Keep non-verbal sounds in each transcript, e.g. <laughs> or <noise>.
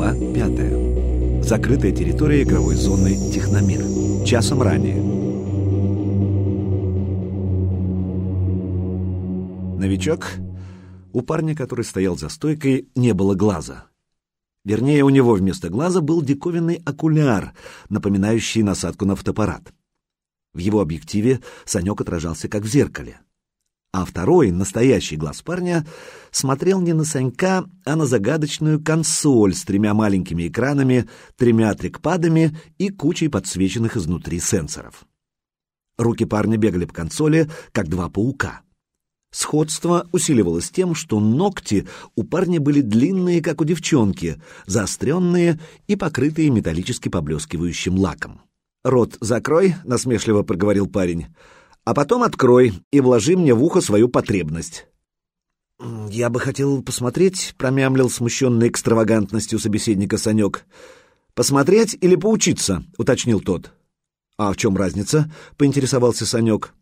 Глава 5. Закрытая территория игровой зоны Техномир. Часом ранее. Новичок? У парня, который стоял за стойкой, не было глаза. Вернее, у него вместо глаза был диковинный окуляр, напоминающий насадку на фотоаппарат. В его объективе Санек отражался как в зеркале а второй, настоящий глаз парня, смотрел не на Санька, а на загадочную консоль с тремя маленькими экранами, тремя трекпадами и кучей подсвеченных изнутри сенсоров. Руки парня бегали по консоли, как два паука. Сходство усиливалось тем, что ногти у парня были длинные, как у девчонки, заостренные и покрытые металлически поблескивающим лаком. «Рот закрой», — насмешливо проговорил парень, — а потом открой и вложи мне в ухо свою потребность». «Я бы хотел посмотреть», — промямлил смущенный экстравагантностью собеседника Санек. «Посмотреть или поучиться?» — уточнил тот. «А в чем разница?» — поинтересовался Санек.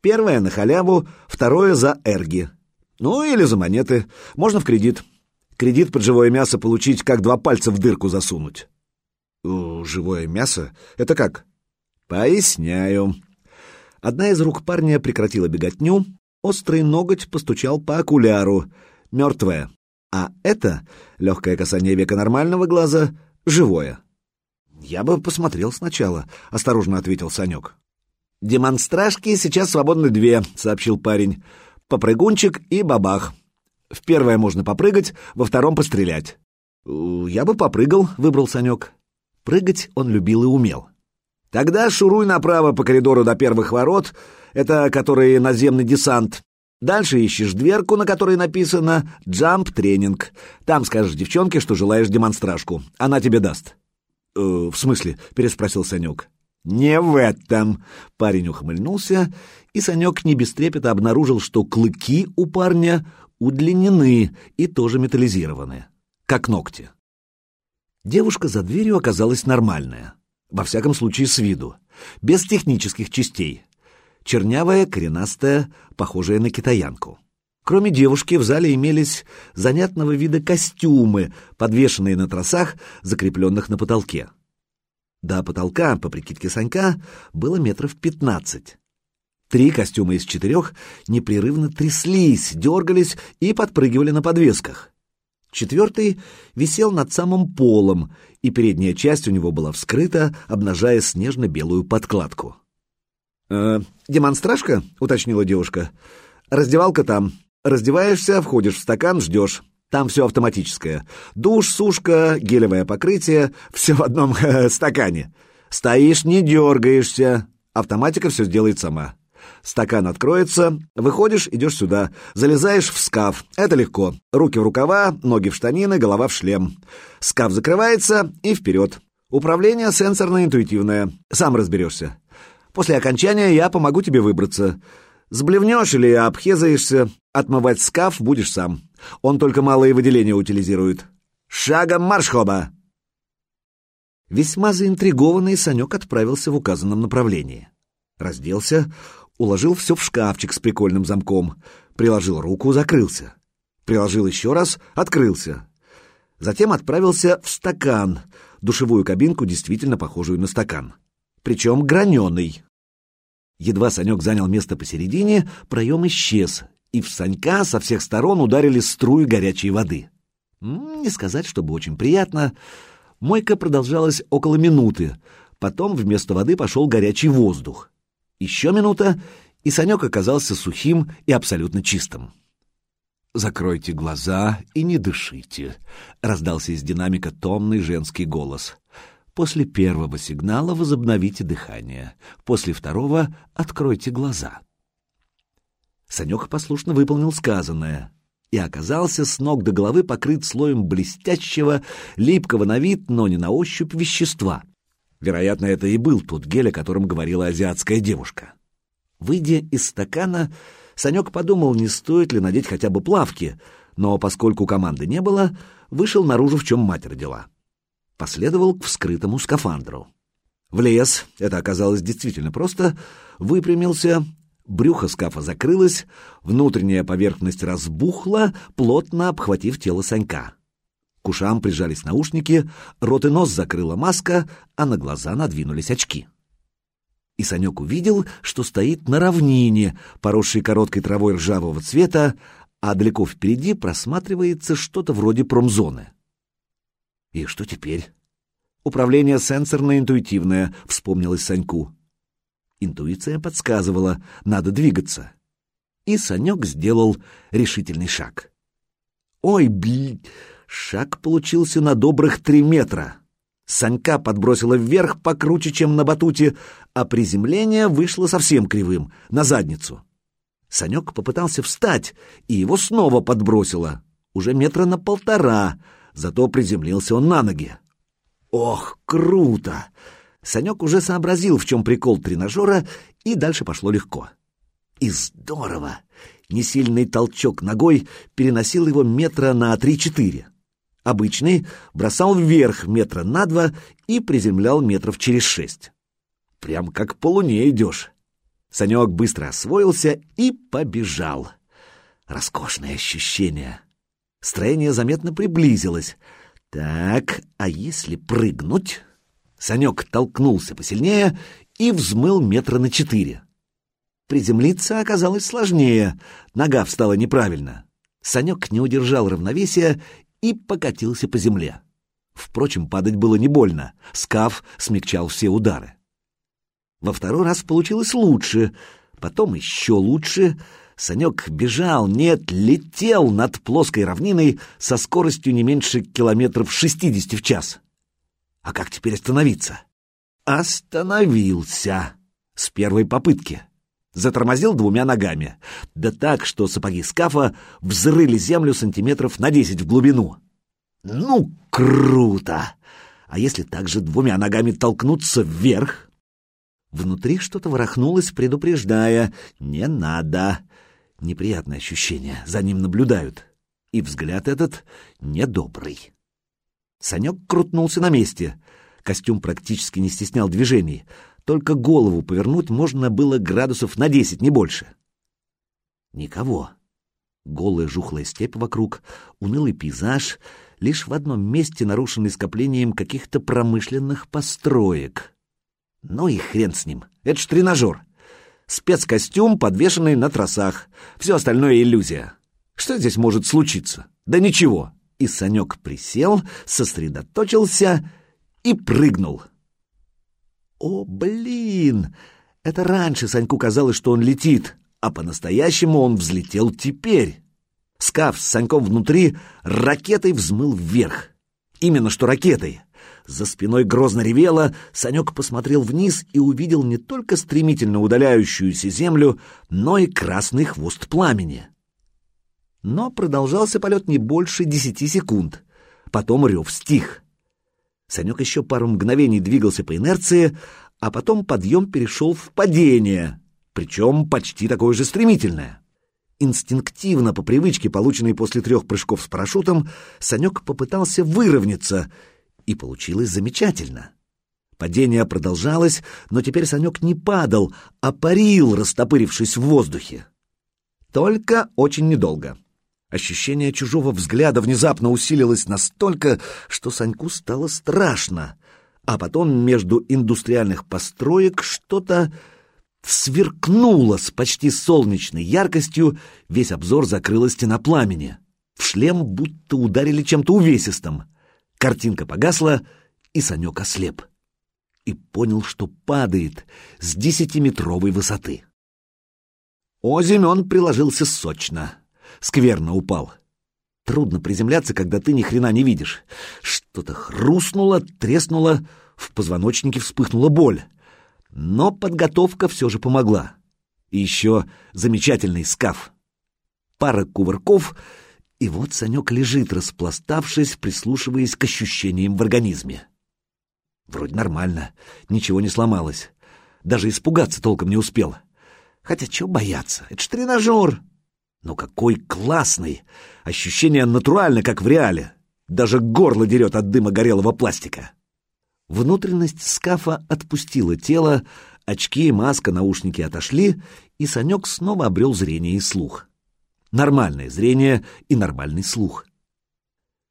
«Первое на халяву, второе за эрги. Ну или за монеты. Можно в кредит. Кредит под живое мясо получить, как два пальца в дырку засунуть». «Живое мясо? Это как?» «Поясняю», Одна из рук парня прекратила беготню, острый ноготь постучал по окуляру, мертвая, а это, легкое касание века нормального глаза, живое. «Я бы посмотрел сначала», — осторожно ответил Санек. «Демонстражки сейчас свободны две», — сообщил парень. «Попрыгунчик и бабах. В первое можно попрыгать, во втором пострелять». «Я бы попрыгал», — выбрал Санек. Прыгать он любил и умел. Тогда шуруй направо по коридору до первых ворот, это который наземный десант. Дальше ищешь дверку, на которой написано «Джамп тренинг». Там скажешь девчонке, что желаешь демонстражку. Она тебе даст. «Э, «В смысле?» — переспросил Санек. «Не в этом!» — парень ухмыльнулся, и Санек не без трепета обнаружил, что клыки у парня удлинены и тоже металлизированы, как ногти. Девушка за дверью оказалась нормальная. Во всяком случае, с виду. Без технических частей. Чернявая, коренастая, похожая на китаянку. Кроме девушки, в зале имелись занятного вида костюмы, подвешенные на тросах, закрепленных на потолке. До потолка, по прикидке Санька, было метров пятнадцать. Три костюма из четырех непрерывно тряслись, дергались и подпрыгивали на подвесках. Четвертый висел над самым полом, и передняя часть у него была вскрыта, обнажая снежно-белую подкладку. «Э, «Демонстражка?» — уточнила девушка. «Раздевалка там. Раздеваешься, входишь в стакан, ждешь. Там все автоматическое. Душ, сушка, гелевое покрытие — все в одном <laughs> стакане. Стоишь, не дергаешься. Автоматика все сделает сама. Стакан откроется, выходишь, идешь сюда, залезаешь в скаф. Это легко. Руки в рукава, ноги в штанины, голова в шлем. Скаф закрывается и вперед. Управление сенсорно-интуитивное. Сам разберешься. После окончания я помогу тебе выбраться. Сблевнешь или обхезаешься, отмывать скаф будешь сам. Он только малые выделения утилизирует. Шагом марш, хоба! Весьма заинтригованный Санек отправился в указанном направлении. Разделся, уложил все в шкафчик с прикольным замком, приложил руку, закрылся. Приложил еще раз, открылся. Затем отправился в стакан, душевую кабинку, действительно похожую на стакан. Причем граненый. Едва Санек занял место посередине, проем исчез, и в Санька со всех сторон ударили струи горячей воды. Не сказать, чтобы очень приятно. Мойка продолжалась около минуты. Потом вместо воды пошел горячий воздух. Еще минута, и Санек оказался сухим и абсолютно чистым. «Закройте глаза и не дышите», — раздался из динамика томный женский голос. «После первого сигнала возобновите дыхание. После второго откройте глаза». Санек послушно выполнил сказанное и оказался с ног до головы покрыт слоем блестящего, липкого на вид, но не на ощупь вещества — Вероятно, это и был тот гель, о котором говорила азиатская девушка. Выйдя из стакана, Санек подумал, не стоит ли надеть хотя бы плавки, но поскольку команды не было, вышел наружу, в чем мать родила. Последовал к вскрытому скафандру. Влез, это оказалось действительно просто, выпрямился, брюхо скафа закрылось, внутренняя поверхность разбухла, плотно обхватив тело Санька. К ушам прижались наушники, рот и нос закрыла маска, а на глаза надвинулись очки. И Санек увидел, что стоит на равнине, поросшей короткой травой ржавого цвета, а далеко впереди просматривается что-то вроде промзоны. И что теперь? Управление сенсорно-интуитивное, вспомнилось Саньку. Интуиция подсказывала, надо двигаться. И Санек сделал решительный шаг. Ой, блин, шаг получился на добрых три метра. Санька подбросила вверх покруче, чем на батуте, а приземление вышло совсем кривым, на задницу. Санек попытался встать, и его снова подбросило. Уже метра на полтора, зато приземлился он на ноги. Ох, круто! Санек уже сообразил, в чем прикол тренажера, и дальше пошло легко. И здорово! Несильный толчок ногой переносил его метра на три-четыре. Обычный бросал вверх метра на два и приземлял метров через шесть. Прям как по луне идешь. Санек быстро освоился и побежал. Роскошное ощущение. Строение заметно приблизилось. Так, а если прыгнуть? Санек толкнулся посильнее и взмыл метра на четыре. Приземлиться оказалось сложнее, нога встала неправильно. Санек не удержал равновесия и покатился по земле. Впрочем, падать было не больно, скаф смягчал все удары. Во второй раз получилось лучше, потом еще лучше — Санек бежал, нет, летел над плоской равниной со скоростью не меньше километров шестидесяти в час. А как теперь остановиться? Остановился. С первой попытки. Затормозил двумя ногами. Да так, что сапоги скафа взрыли землю сантиметров на десять в глубину. Ну, круто! А если также двумя ногами толкнуться вверх? Внутри что-то ворохнулось, предупреждая «не надо». Неприятное ощущение, за ним наблюдают. И взгляд этот недобрый. Санек крутнулся на месте. Костюм практически не стеснял движений. Только голову повернуть можно было градусов на десять, не больше. Никого. Голая жухлая степь вокруг, унылый пейзаж, лишь в одном месте нарушенный скоплением каких-то промышленных построек. Ну и хрен с ним, это ж тренажер спецкостюм, подвешенный на тросах. Все остальное иллюзия. Что здесь может случиться? Да ничего. И Санек присел, сосредоточился и прыгнул. О, блин! Это раньше Саньку казалось, что он летит, а по-настоящему он взлетел теперь. Скаф с Саньком внутри ракетой взмыл вверх. Именно что ракетой. За спиной грозно ревело, Санек посмотрел вниз и увидел не только стремительно удаляющуюся землю, но и красный хвост пламени. Но продолжался полет не больше десяти секунд. Потом рев стих. Санек еще пару мгновений двигался по инерции, а потом подъем перешел в падение, причем почти такое же стремительное. Инстинктивно, по привычке, полученной после трех прыжков с парашютом, Санек попытался выровняться — и получилось замечательно. Падение продолжалось, но теперь Санек не падал, а парил, растопырившись в воздухе. Только очень недолго. Ощущение чужого взгляда внезапно усилилось настолько, что Саньку стало страшно. А потом между индустриальных построек что-то сверкнуло с почти солнечной яркостью, весь обзор закрыла стена пламени. В шлем будто ударили чем-то увесистым. Картинка погасла, и Санек ослеп. И понял, что падает с десятиметровой высоты. Озимь он приложился сочно. Скверно упал. Трудно приземляться, когда ты ни хрена не видишь. Что-то хрустнуло, треснуло, в позвоночнике вспыхнула боль. Но подготовка все же помогла. И еще замечательный скаф. Пара кувырков — и вот Санек лежит, распластавшись, прислушиваясь к ощущениям в организме. Вроде нормально, ничего не сломалось. Даже испугаться толком не успел. Хотя чего бояться, это ж тренажер. Но какой классный! Ощущение натурально, как в реале. Даже горло дерет от дыма горелого пластика. Внутренность скафа отпустила тело, очки, маска, наушники отошли, и Санек снова обрел зрение и слух нормальное зрение и нормальный слух.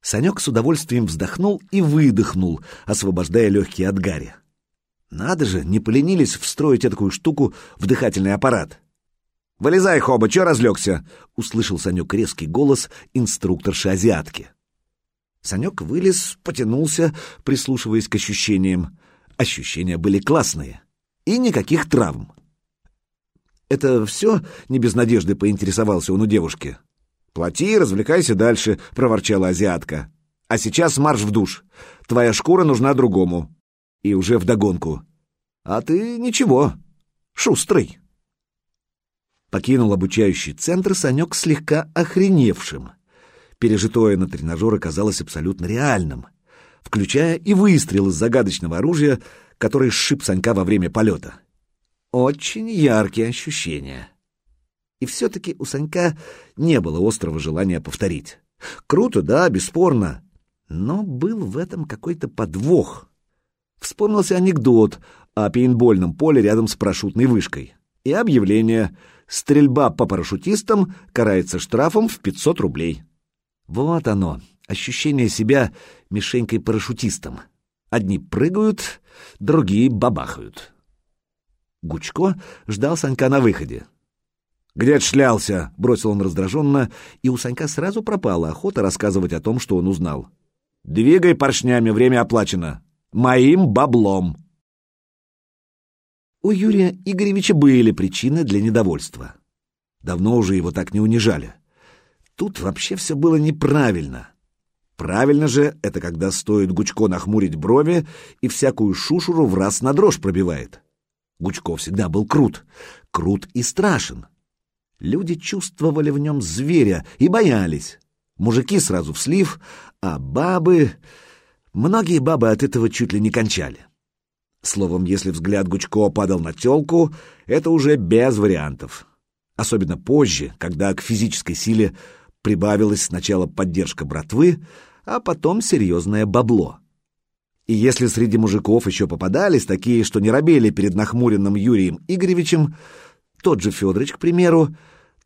Санек с удовольствием вздохнул и выдохнул, освобождая легкие от гари. Надо же, не поленились встроить такую штуку в дыхательный аппарат. «Вылезай, Хоба, чё разлегся?» — услышал Санек резкий голос инструкторши-азиатки. Санек вылез, потянулся, прислушиваясь к ощущениям. Ощущения были классные. И никаких травм. «Это все?» — не без надежды поинтересовался он у девушки. «Плати и развлекайся дальше», — проворчала азиатка. «А сейчас марш в душ. Твоя шкура нужна другому». И уже вдогонку. «А ты ничего, шустрый». Покинул обучающий центр Санек слегка охреневшим. Пережитое на тренажер оказалось абсолютно реальным, включая и выстрел из загадочного оружия, который сшиб Санька во время полета. Очень яркие ощущения. И все-таки у Санька не было острого желания повторить. Круто, да, бесспорно. Но был в этом какой-то подвох. Вспомнился анекдот о пейнтбольном поле рядом с парашютной вышкой. И объявление «Стрельба по парашютистам карается штрафом в 500 рублей». Вот оно, ощущение себя мишенькой-парашютистом. Одни прыгают, другие бабахают. Гучко ждал Санька на выходе. «Где отшлялся?» — бросил он раздраженно, и у Санька сразу пропала охота рассказывать о том, что он узнал. «Двигай поршнями, время оплачено. Моим баблом!» У Юрия Игоревича были причины для недовольства. Давно уже его так не унижали. Тут вообще все было неправильно. Правильно же это когда стоит Гучко нахмурить брови и всякую шушуру в раз на дрожь пробивает. Гучко всегда был крут, крут и страшен. Люди чувствовали в нем зверя и боялись. Мужики сразу в слив, а бабы... Многие бабы от этого чуть ли не кончали. Словом, если взгляд Гучко падал на тёлку, это уже без вариантов. Особенно позже, когда к физической силе прибавилась сначала поддержка братвы, а потом серьезное бабло. И если среди мужиков еще попадались такие, что не робели перед нахмуренным Юрием Игоревичем, тот же Федорович, к примеру,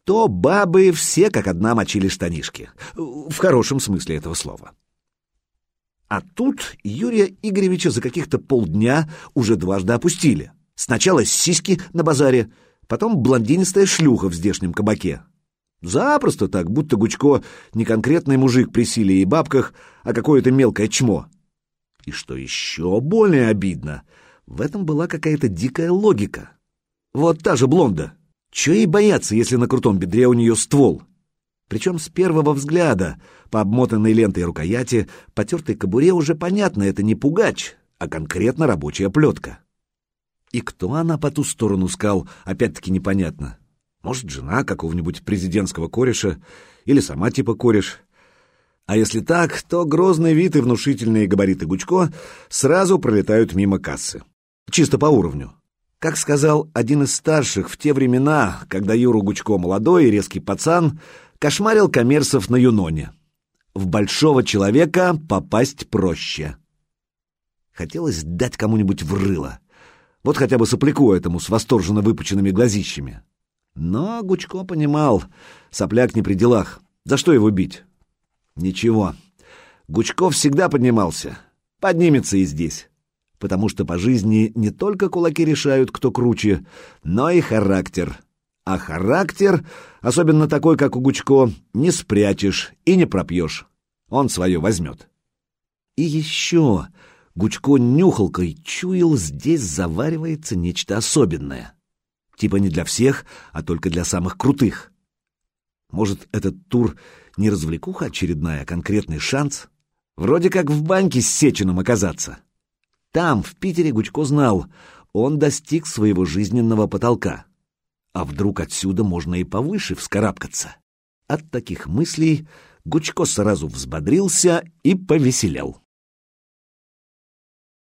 то бабы все как одна мочили штанишки. В хорошем смысле этого слова. А тут Юрия Игоревича за каких-то полдня уже дважды опустили. Сначала сиськи на базаре, потом блондинистая шлюха в здешнем кабаке. Запросто так, будто Гучко не конкретный мужик при силе и бабках, а какое-то мелкое чмо. И что еще более обидно, в этом была какая-то дикая логика. Вот та же блонда. Че ей бояться, если на крутом бедре у нее ствол? Причем с первого взгляда, по обмотанной лентой рукояти, потертой кобуре уже понятно, это не пугач, а конкретно рабочая плетка. И кто она по ту сторону скал, опять-таки непонятно. Может, жена какого-нибудь президентского кореша или сама типа кореш. А если так, то грозный вид и внушительные габариты Гучко сразу пролетают мимо кассы. Чисто по уровню. Как сказал один из старших в те времена, когда Юру Гучко молодой и резкий пацан кошмарил коммерсов на Юноне. В большого человека попасть проще. Хотелось дать кому-нибудь в рыло. Вот хотя бы сопляку этому с восторженно выпученными глазищами. Но Гучко понимал, сопляк не при делах. За что его бить? Ничего. Гучков всегда поднимался. Поднимется и здесь. Потому что по жизни не только кулаки решают, кто круче, но и характер. А характер, особенно такой, как у Гучко, не спрячешь и не пропьешь. Он свое возьмет. И еще Гучко нюхалкой чуял, здесь заваривается нечто особенное. Типа не для всех, а только для самых крутых. Может, этот тур не развлекуха очередная, а конкретный шанс? Вроде как в банке с Сечиным оказаться. Там, в Питере, Гучко знал, он достиг своего жизненного потолка. А вдруг отсюда можно и повыше вскарабкаться? От таких мыслей Гучко сразу взбодрился и повеселел.